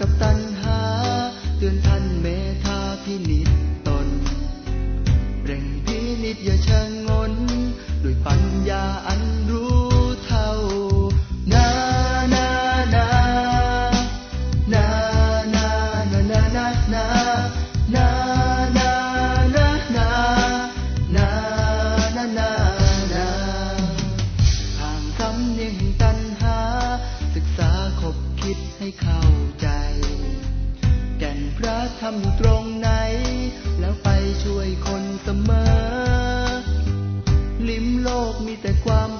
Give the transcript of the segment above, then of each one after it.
กับตัณหา เตือนท่านเมธาพินิจตน เร่งพินิจอย่าชะงน ด้วยปัญญาอัน ระธรรมอยู่ตรงไหน แล้วไปช่วยคนเสมอ ลิ้มโลกมีแต่ความ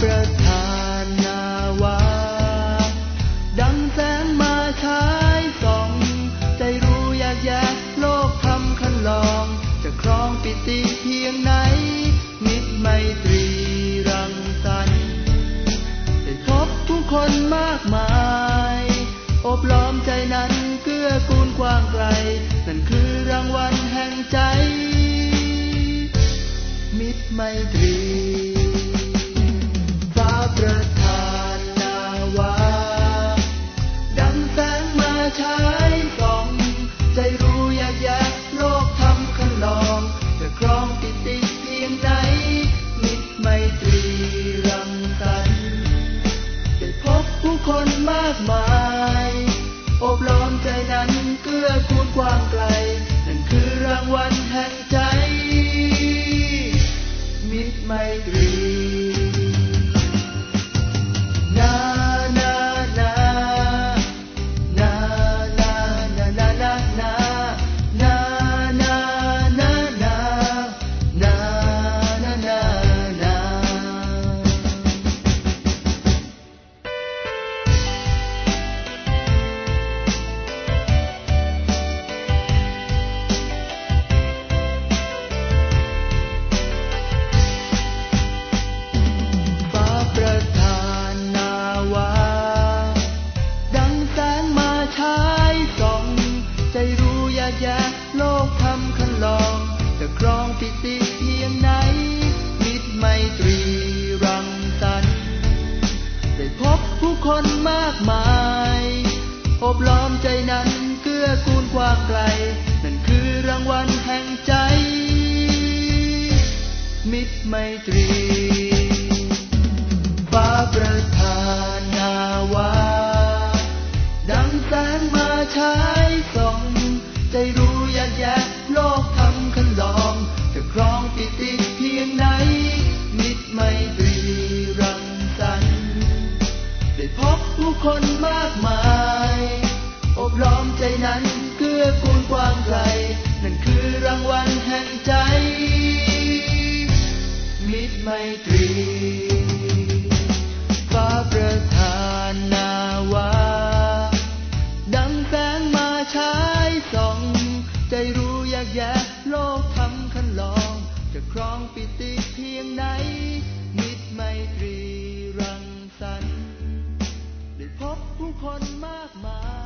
ประทานนาวา ดังแสงมาฉายส่อง ใจรู้อยากแยกโลกทำคันลอง จะครองปิติเพียงไหน มิตรไมตรีรังสรรค์ได้พบผู้คนมากมายอบล้อมใจนั้นเกื้อกูลกว้างไกล นั่นคือรางวัลแห่งใจ time. Yeah. กแยกโลกทำคันลองจะครองปิติเพียงไหน มิตรไมตรีรังสรรค์ได้พบผู้คนมากมายอบล้อมใจนั้นเกื้อกูลกว้างไกล นั่นคือรางวัลแห่งใจ มิตรไมตรีฟ้าประทานนาวา ดังแสงมาฉา ปิติเพียงไหน มิตรไมตรีรังสรรค์ได้พบผู้คนมากมาย